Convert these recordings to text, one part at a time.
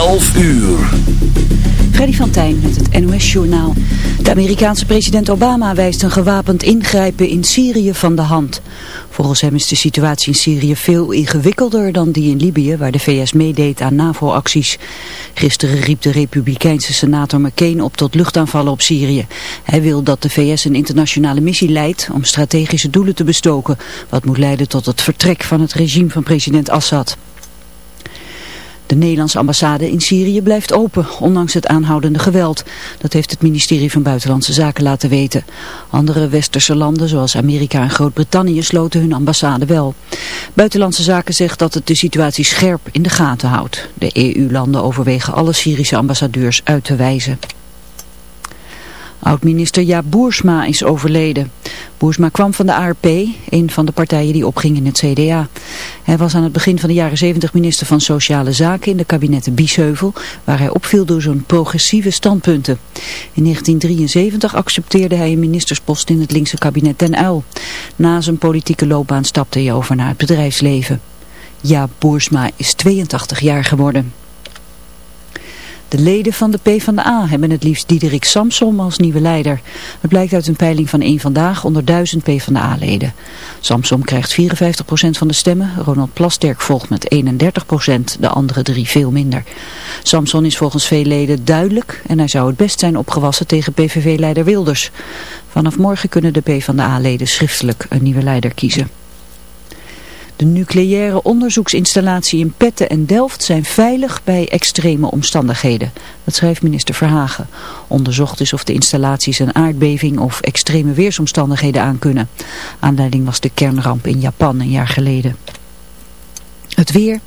11 uur. Freddy van Tijn met het NOS-journaal. De Amerikaanse president Obama wijst een gewapend ingrijpen in Syrië van de hand. Volgens hem is de situatie in Syrië veel ingewikkelder dan die in Libië, waar de VS meedeed aan NAVO-acties. Gisteren riep de republikeinse senator McCain op tot luchtaanvallen op Syrië. Hij wil dat de VS een internationale missie leidt om strategische doelen te bestoken, wat moet leiden tot het vertrek van het regime van president Assad. De Nederlandse ambassade in Syrië blijft open, ondanks het aanhoudende geweld. Dat heeft het ministerie van Buitenlandse Zaken laten weten. Andere westerse landen, zoals Amerika en Groot-Brittannië, sloten hun ambassade wel. Buitenlandse Zaken zegt dat het de situatie scherp in de gaten houdt. De EU-landen overwegen alle Syrische ambassadeurs uit te wijzen. Oud-minister Jaap Boersma is overleden. Boersma kwam van de ARP, een van de partijen die opging in het CDA. Hij was aan het begin van de jaren 70 minister van Sociale Zaken in de kabinetten Biesheuvel, waar hij opviel door zijn progressieve standpunten. In 1973 accepteerde hij een ministerspost in het linkse kabinet Den Uyl. Na zijn politieke loopbaan stapte hij over naar het bedrijfsleven. Jaap Boersma is 82 jaar geworden. De leden van de PvdA hebben het liefst Diederik Samsom als nieuwe leider. Het blijkt uit een peiling van één Vandaag onder duizend PvdA-leden. Samsom krijgt 54% van de stemmen, Ronald Plasterk volgt met 31%, de andere drie veel minder. Samson is volgens veel leden duidelijk en hij zou het best zijn opgewassen tegen PVV-leider Wilders. Vanaf morgen kunnen de PvdA-leden schriftelijk een nieuwe leider kiezen. De nucleaire onderzoeksinstallatie in Petten en Delft zijn veilig bij extreme omstandigheden. Dat schrijft minister Verhagen. Onderzocht is of de installaties een aardbeving of extreme weersomstandigheden aankunnen. Aanleiding was de kernramp in Japan een jaar geleden. Het weer,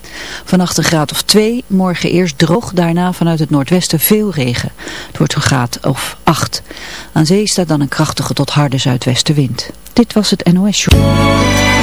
vannacht een graad of 2, morgen eerst droog, daarna vanuit het noordwesten veel regen. Het wordt een graad of 8. Aan zee staat dan een krachtige tot harde zuidwestenwind. Dit was het NOS Show.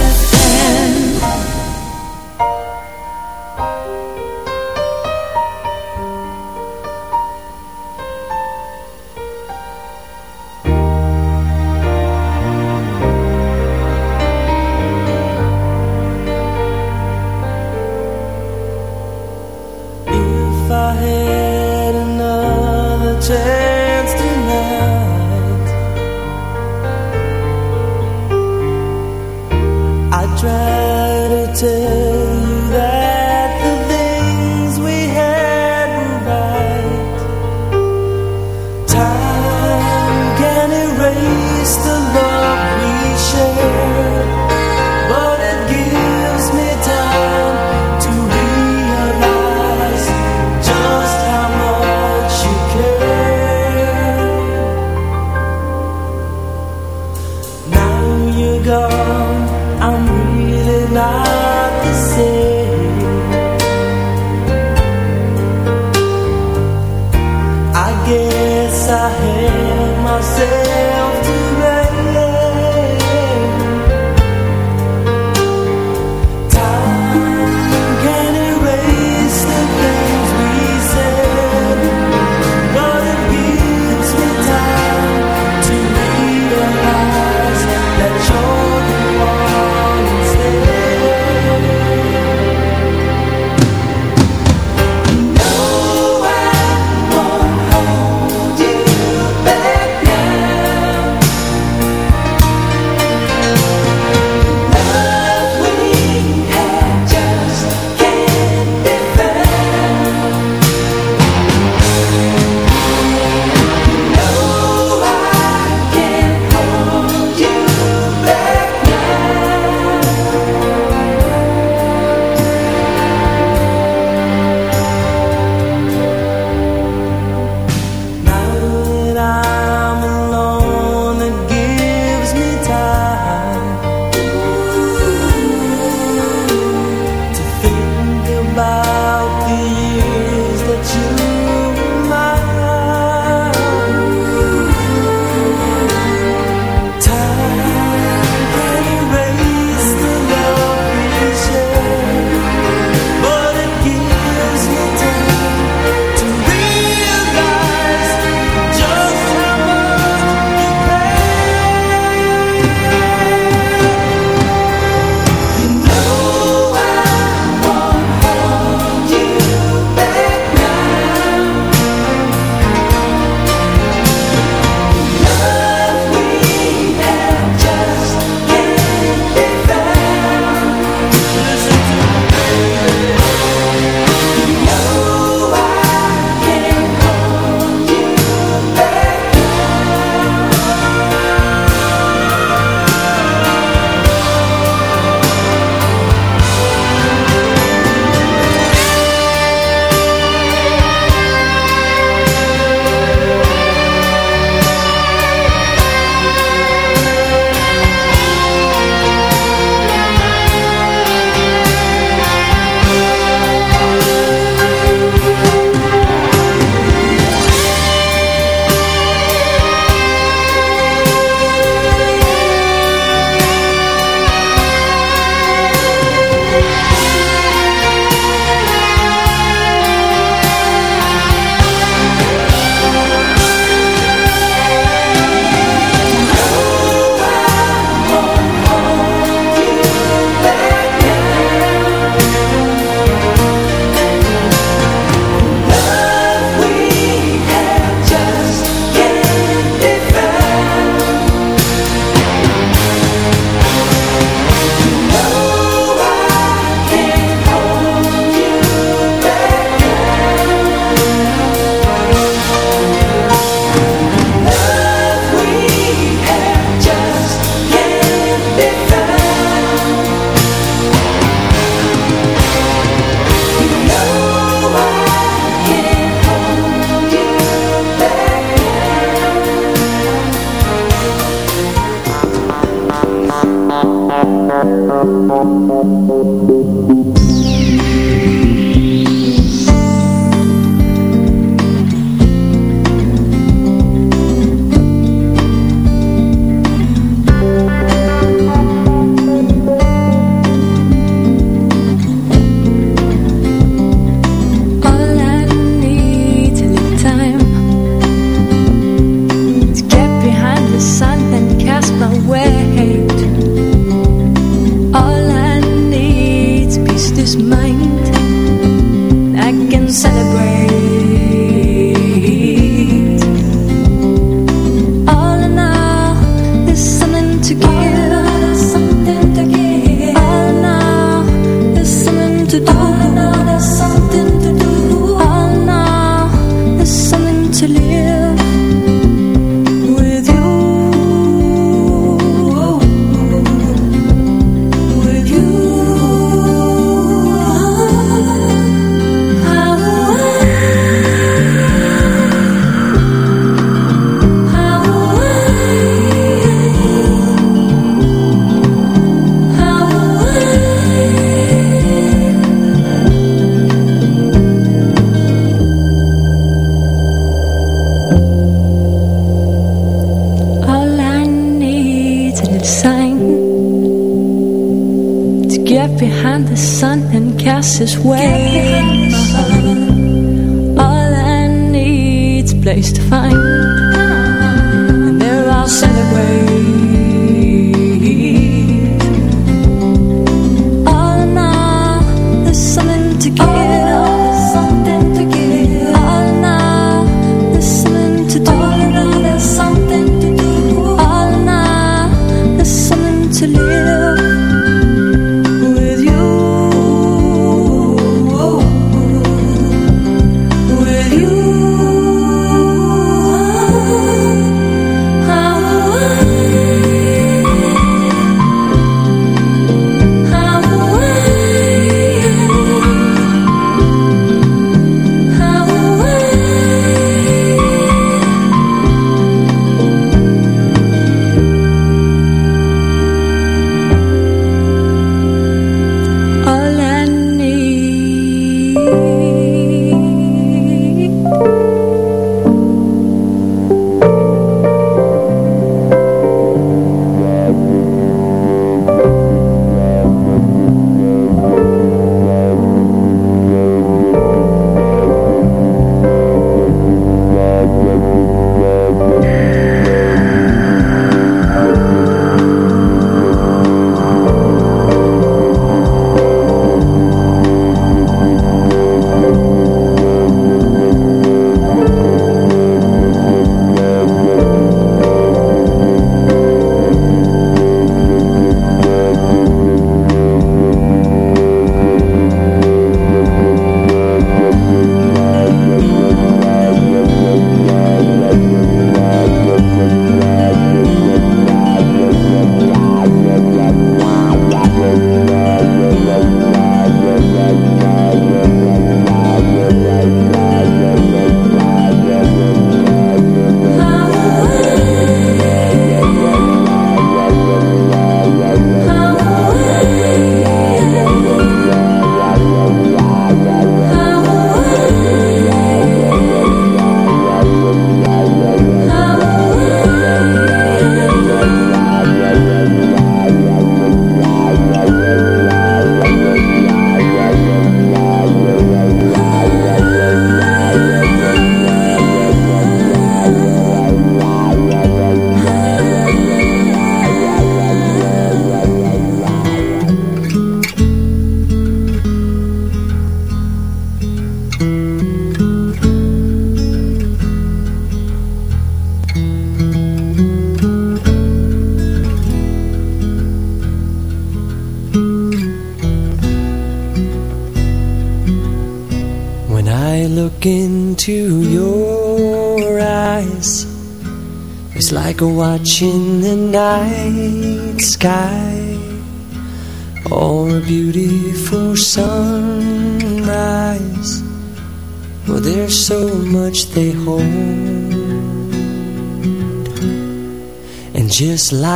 Thank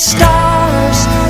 stars,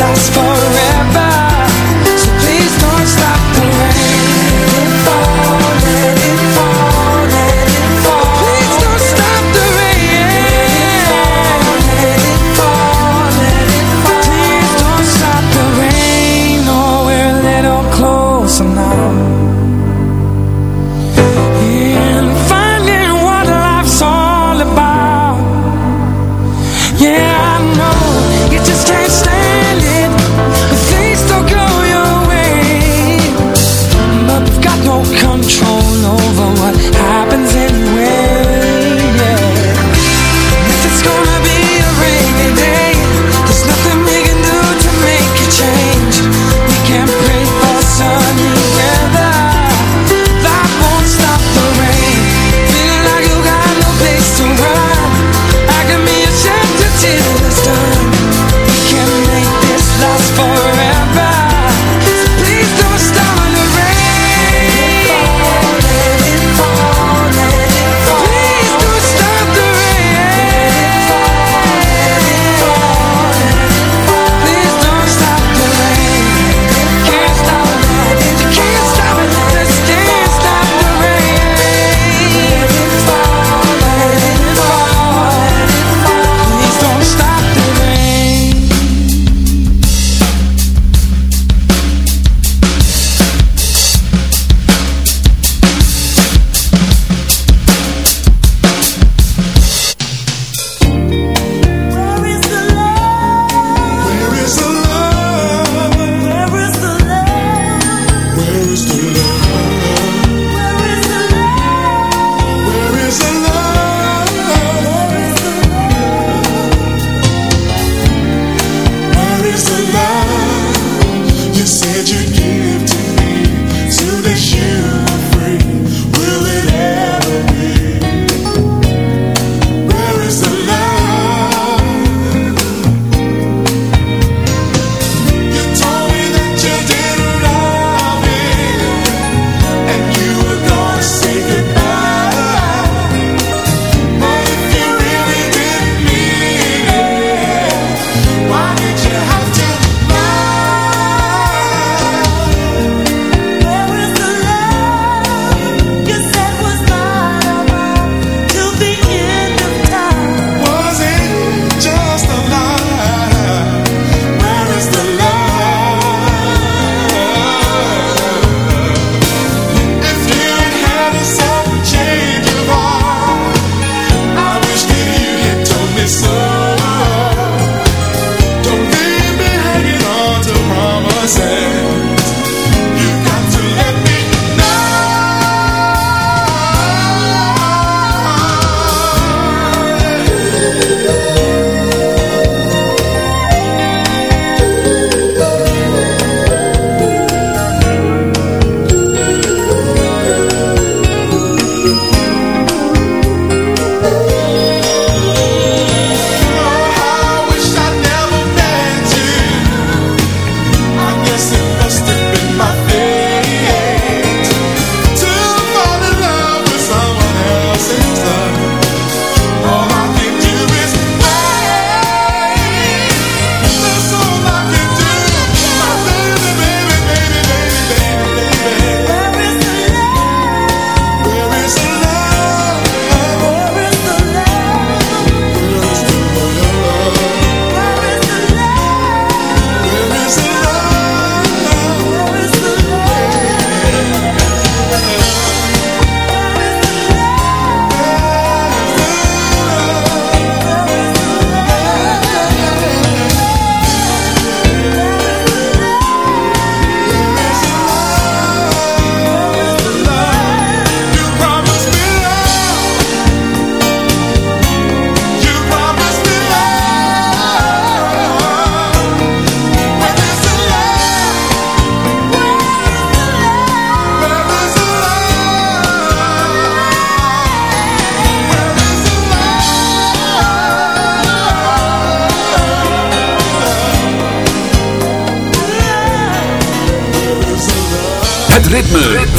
last for